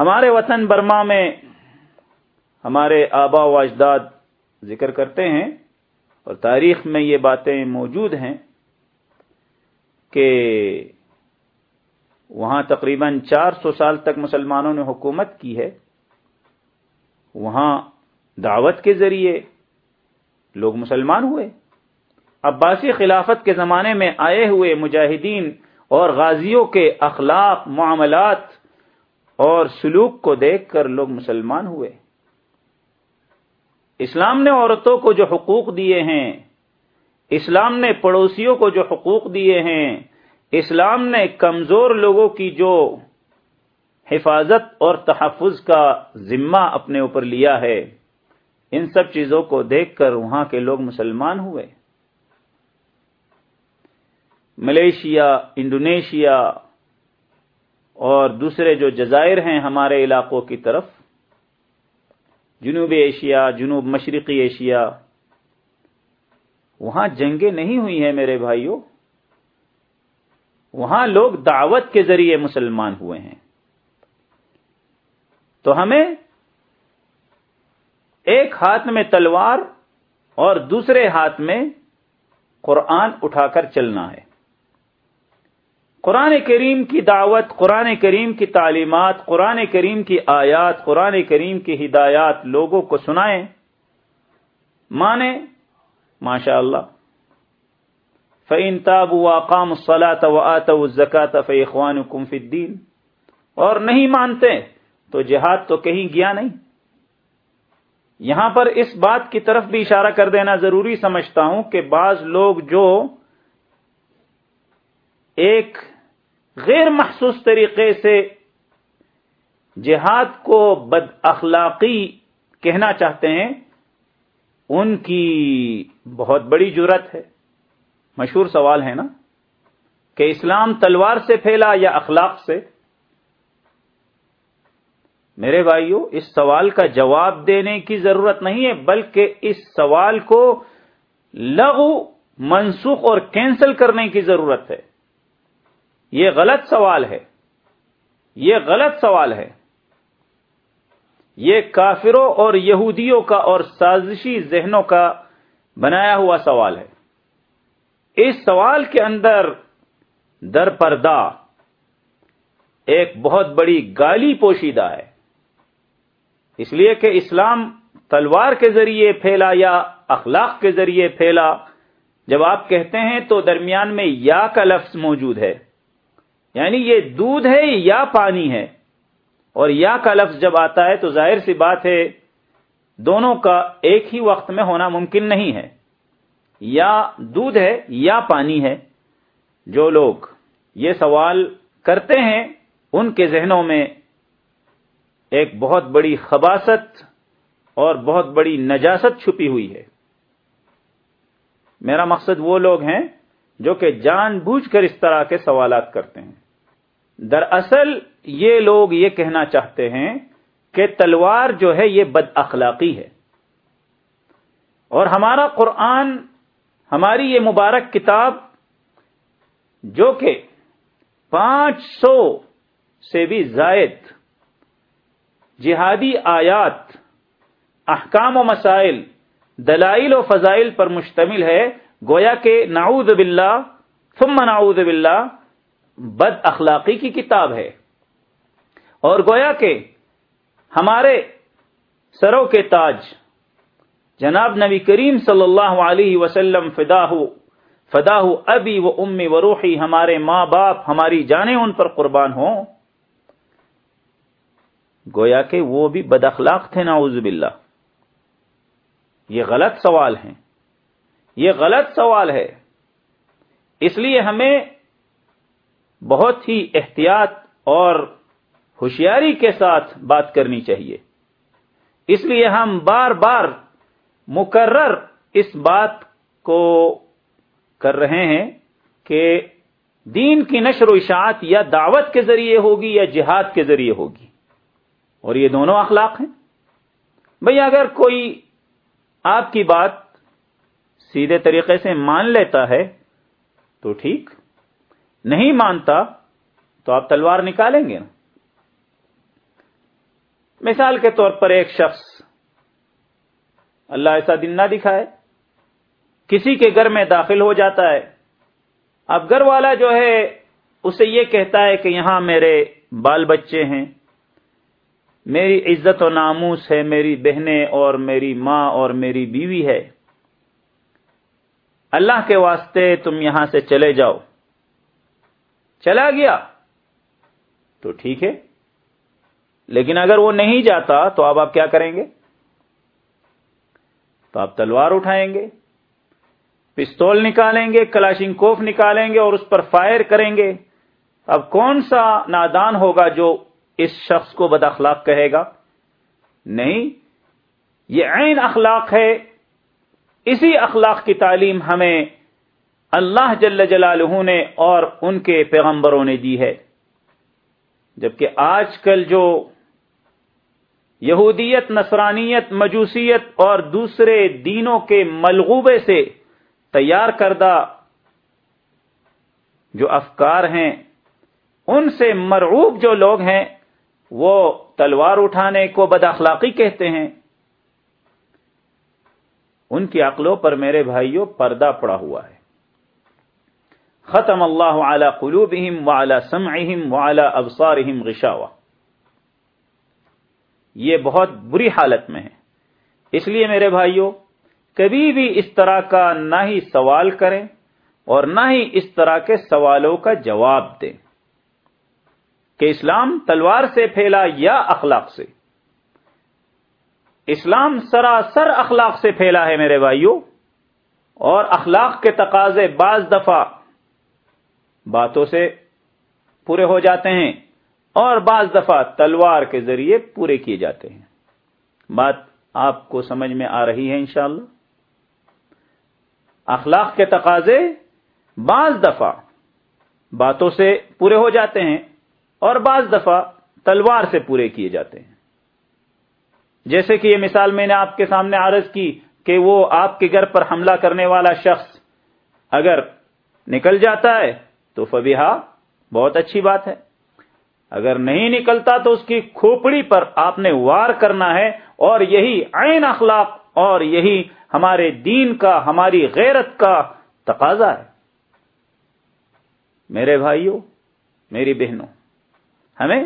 ہمارے وطن برما میں ہمارے آبا و اجداد ذکر کرتے ہیں اور تاریخ میں یہ باتیں موجود ہیں کہ وہاں تقریباً چار سو سال تک مسلمانوں نے حکومت کی ہے۔ وہاں دعوت کے ذریعے لوگ مسلمان ہوئے۔ عباسی خلافت کے زمانے میں آئے ہوئے مجاہدین اور غازیوں کے اخلاق، معاملات اور سلوک کو دیکھ کر لوگ مسلمان ہوئے۔ اسلام نے عورتوں کو جو حقوق دیے ہیں، اسلام نے پڑوسیوں کو جو حقوق دیے ہیں، اسلام نے کمزور لوگوں کی جو حفاظت اور تحفظ کا ذمہ اپنے اوپر لیا ہے، ان سب چیزوں کو دیکھ کر وہاں کے لوگ مسلمان ہوئے۔ ملیشیا، انڈونیشیا اور دوسرے جو جزائر ہیں ہمارے علاقوں کی طرف، جنوبی ایشیا، جنوب مشرقی ایشیا، وہاں جنگیں نہیں ہوئی ہیں میرے بھائیوں وہاں لوگ دعوت کے ذریعے مسلمان ہوئے ہیں۔ تو ہمیں ایک ہاتھ میں تلوار اور دوسرے ہاتھ میں قرآن اٹھا کر چلنا ہے۔ قرآن کریم کی دعوت، قرآن کریم کی تعلیمات، قرآن کریم کی آیات، قرآن کریم کی ہدایات لوگوں کو سنائیں۔ مانے ماشاء اللہ فعین تاب واقام صلاح و آت زکات فیخوان کمف الدین اور نہیں مانتے تو جہاد تو کہیں گیا نہیں۔ یہاں پر اس بات کی طرف بھی اشارہ کر دینا ضروری سمجھتا ہوں کہ بعض لوگ جو ایک غیر محسوس طریقے سے جہاد کو بد اخلاقی کہنا چاہتے ہیں، ان کی بہت بڑی جرت ہے۔ مشہور سوال ہے نا، کہ اسلام تلوار سے پھیلا یا اخلاق سے؟ میرے بھائیوں اس سوال کا جواب دینے کی ضرورت نہیں ہے، بلکہ اس سوال کو لغو، منسوخ اور کینسل کرنے کی ضرورت ہے۔ یہ غلط سوال ہے۔ یہ غلط سوال ہے۔ یہ کافروں اور یہودیوں کا اور سازشی ذہنوں کا بنایا ہوا سوال ہے۔ اس سوال کے اندر در پردہ ایک بہت بڑی گالی پوشیدہ ہے۔ اس لیے کہ اسلام تلوار کے ذریعے پھیلا یا اخلاق کے ذریعے پھیلا، جب آپ کہتے ہیں تو درمیان میں یا کا لفظ موجود ہے۔ یعنی یہ دودھ ہے یا پانی ہے؟ اور یا کا لفظ جب آتا ہے تو ظاہر سی بات ہے، دونوں کا ایک ہی وقت میں ہونا ممکن نہیں ہے۔ یا دودھ ہے یا پانی ہے۔ جو لوگ یہ سوال کرتے ہیں، ان کے ذہنوں میں ایک بہت بڑی خباست اور بہت بڑی نجاست چھپی ہوئی ہے۔ میرا مقصد وہ لوگ ہیں جو کہ جان بوجھ کر اس طرح کے سوالات کرتے ہیں۔ دراصل یہ لوگ یہ کہنا چاہتے ہیں کہ تلوار جو ہے یہ بد اخلاقی ہے۔ اور ہمارا قرآن، ہماری یہ مبارک کتاب جو کہ پانچ سو سے بھی زائد جہادی آیات، احکام و مسائل، دلائل و فضائل پر مشتمل ہے گویا کہ نعوذ باللہ، ثم نعوذ باللہ بد اخلاقی کی کتاب ہے۔ اور گویا کہ ہمارے سروں کے تاج، جناب نبی کریم صلی اللہ علیہ وسلم، فداہ فداہ ابی و امی و روحی، ہمارے ماں باپ، ہماری جانیں ان پر قربان ہوں۔ گویا کہ وہ بھی بد اخلاق تھے ناؤز باللہ۔ یہ غلط سوال ہے یہ غلط سوال ہے۔ اس لیے ہمیں بہت ہی احتیاط اور ہوشیاری کے ساتھ بات کرنی چاہیے۔ اس لیے ہم بار بار مقرر اس بات کو کر رہے ہیں کہ دین کی نشر و اشاعت یا دعوت کے ذریعے ہوگی یا جہاد کے ذریعے ہوگی۔ اور یہ دونوں اخلاق ہیں۔ بھئی اگر کوئی آپ کی بات سیدھے طریقے سے مان لیتا ہے، تو ٹھیک۔ نہیں مانتا، تو آپ تلوار نکالیں گے۔ نا مثال کے طور پر ایک شخص اللہ ایسا دن نہ دکھائے، کسی کے گھر میں داخل ہو جاتا ہے۔ اب گھر والا جو ہے، اسے یہ کہتا ہے کہ یہاں میرے بال بچے ہیں، میری عزت و ناموس ہے، میری بہنیں اور میری ماں اور میری بیوی ہے۔ اللہ کے واسطے تم یہاں سے چلے جاؤ۔ چلا گیا۔ تو ٹھیک ہے۔ لیکن اگر وہ نہیں جاتا تو اب آپ کیا کریں گے؟ تو آپ تلوار اٹھائیں گے، پستول نکالیں گے، کلاشن کوف نکالیں گے اور اس پر فائر کریں گے۔ اب کون سا نادان ہوگا جو اس شخص کو بد اخلاق کہے گا؟ نہیں، یہ عین اخلاق ہے۔ اسی اخلاق کی تعلیم ہمیں اللہ جل جلالہ نے اور ان کے پیغمبروں نے دی ہے۔ جبکہ آج کل جو یہودیت، نصرانیت، مجوسیت اور دوسرے دینوں کے ملغوبے سے تیار کردہ جو افکار ہیں، ان سے مرعوب جو لوگ ہیں، وہ تلوار اٹھانے کو بد اخلاقی کہتے ہیں۔ ان کی عقلوں پر میرے بھائیوں پردہ پڑا ہوا ہے۔ ختم اللہ اعلی قلوبہم وعلی سمعہم وعلی ابصارہم غشاوہ۔ یہ بہت بری حالت میں ہے۔ اس لیے میرے بھائیوں، کبھی بھی اس طرح کا نہ ہی سوال کریں اور نہ ہی اس طرح کے سوالوں کا جواب دیں کہ اسلام تلوار سے پھیلا یا اخلاق سے؟ اسلام سراسر اخلاق سے پھیلا ہے میرے بھائیوں اور اخلاق کے تقاضے بعض دفعہ باتوں سے پورے ہو جاتے ہیں، اور بعض دفعہ تلوار کے ذریعے پورے کیے جاتے ہیں۔ بات آپ کو سمجھ میں آ رہی ہے انشاءاللہ۔ اخلاق کے تقاضے بعض دفعہ باتوں سے پورے ہو جاتے ہیں، اور بعض دفعہ تلوار سے پورے کیے جاتے ہیں۔ جیسے کہ یہ مثال میں نے آپ کے سامنے عرض کی کہ وہ آپ کے گھر پر حملہ کرنے والا شخص اگر نکل جاتا ہے تو فبیہا بہت اچھی بات ہے۔ اگر نہیں نکلتا تو اس کی کھوپڑی پر آپ نے وار کرنا ہے اور یہی عین اخلاق اور یہی ہمارے دین کا، ہماری غیرت کا تقاضا ہے۔ میرے بھائیوں، میری بہنوں، ہمیں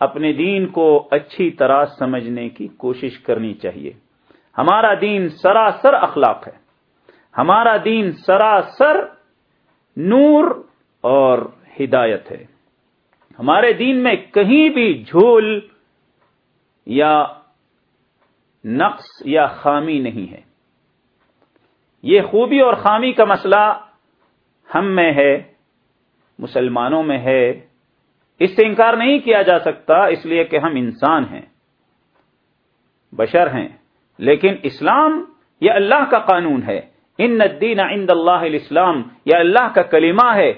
اپنے دین کو اچھی طرح سمجھنے کی کوشش کرنی چاہیے۔ ہمارا دین سراسر اخلاق ہے۔ ہمارا دین سراسر نور اور ہدایت ہے۔ ہمارے دین میں کہیں بھی جھول یا نقص یا خامی نہیں ہے۔ یہ خوبی اور خامی کا مسئلہ ہم میں ہے، مسلمانوں میں ہے اس سے انکار نہیں کیا جا سکتا، اس لیے کہ ہم انسان ہیں، بشر ہیں۔ لیکن اسلام یہ اللہ کا قانون ہے۔ ان الدین عند اللہ الاسلام، یہ اللہ کا کلمہ ہے۔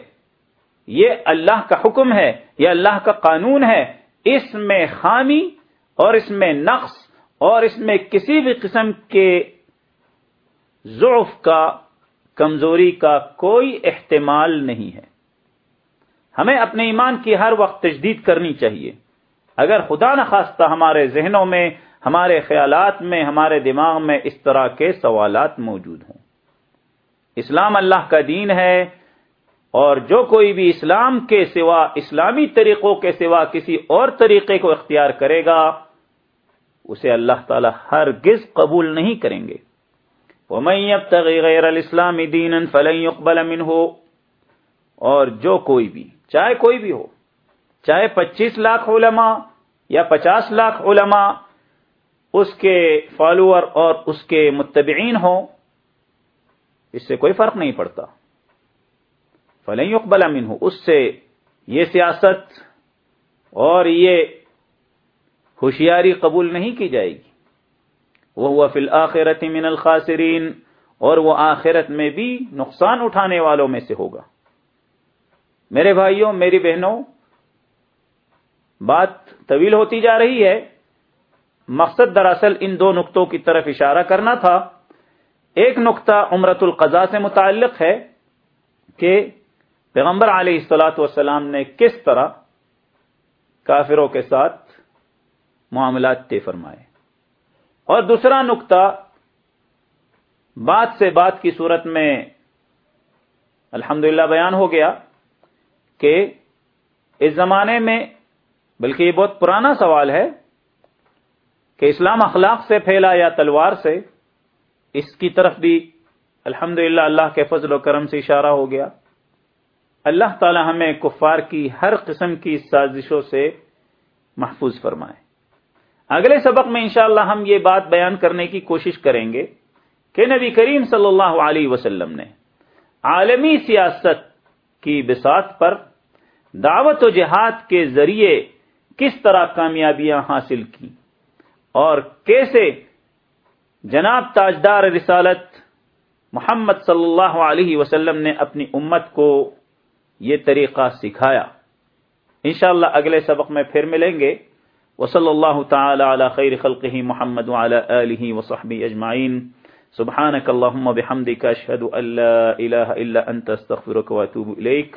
یہ اللہ کا حکم ہے، یہ اللہ کا قانون ہے۔ اس میں خامی اور اس میں نقص اور اس میں کسی بھی قسم کے ضعف کا، کمزوری کا کوئی احتمال نہیں ہے۔ ہمیں اپنے ایمان کی ہر وقت تجدید کرنی چاہیے۔ اگر خدا نخواستہ ہمارے ذہنوں میں، ہمارے خیالات میں، ہمارے دماغ میں اس طرح کے سوالات موجود ہوں۔ اسلام اللہ کا دین ہے اور جو کوئی بھی اسلام کے سوا، اسلامی طریقوں کے سوا کسی اور طریقے کو اختیار کرے گا، اسے اللہ تعالی ہر گز قبول نہیں کریں گے۔ وہ میں اب غیر الاسلامی دین فلن يقبل منه۔ ہو اور جو کوئی بھی چاہے کوئی بھی ہو، چاہے پچیس لاکھ علماء یا پچاس لاکھ علماء اس کے فالوور اور اس کے متبعین ہوں، اس سے کوئی فرق نہیں پڑتا۔ فلن يقبل منه، اس سے یہ سیاست اور یہ ہوشیاری قبول نہیں کی جائے گی۔ وہ فی الآخرت من الخاسرین اور وہ آخرت میں بھی نقصان اٹھانے والوں میں سے ہوگا۔ میرے بھائیوں، میری بہنوں، بات طویل ہوتی جا رہی ہے۔ مقصد دراصل ان دو نقطوں کی طرف اشارہ کرنا تھا۔ ایک نقطہ عمرت القضاء سے متعلق ہے کہ پیغمبر علیہ السلاۃ والسلام نے کس طرح کافروں کے ساتھ معاملات طے فرمائے۔ اور دوسرا نقطہ بات سے بات کی صورت میں الحمدللہ بیان ہو گیا۔ کہ اس زمانے میں، بلکہ یہ بہت پرانا سوال ہے، کہ اسلام اخلاق سے پھیلا یا تلوار سے، اس کی طرف بھی الحمد اللہ کے فضل و کرم سے اشارہ ہو گیا۔ اللہ تعالی ہمیں کفار کی ہر قسم کی سازشوں سے محفوظ فرمائے۔ اگلے سبق میں انشاءاللہ ہم یہ بات بیان کرنے کی کوشش کریں گے کہ نبی کریم صلی اللہ علیہ وسلم نے عالمی سیاست کی بساط پر دعوت و جہاد کے ذریعے کس طرح کامیابیاں حاصل کی اور کیسے جناب تاجدار رسالت محمد صلی اللہ علیہ وسلم نے اپنی امت کو یہ طریقہ سکھایا۔ انشاءاللہ اگلے سبق میں پھر ملیں گے۔ وصلی اللہ تعالی علی خیر خلقہ محمد وعلی آلہ وصحبہ اجمعین۔ سبحانك اللهم بحمدك اشهد ان لا اله الا انت استغفرك واتوب اليك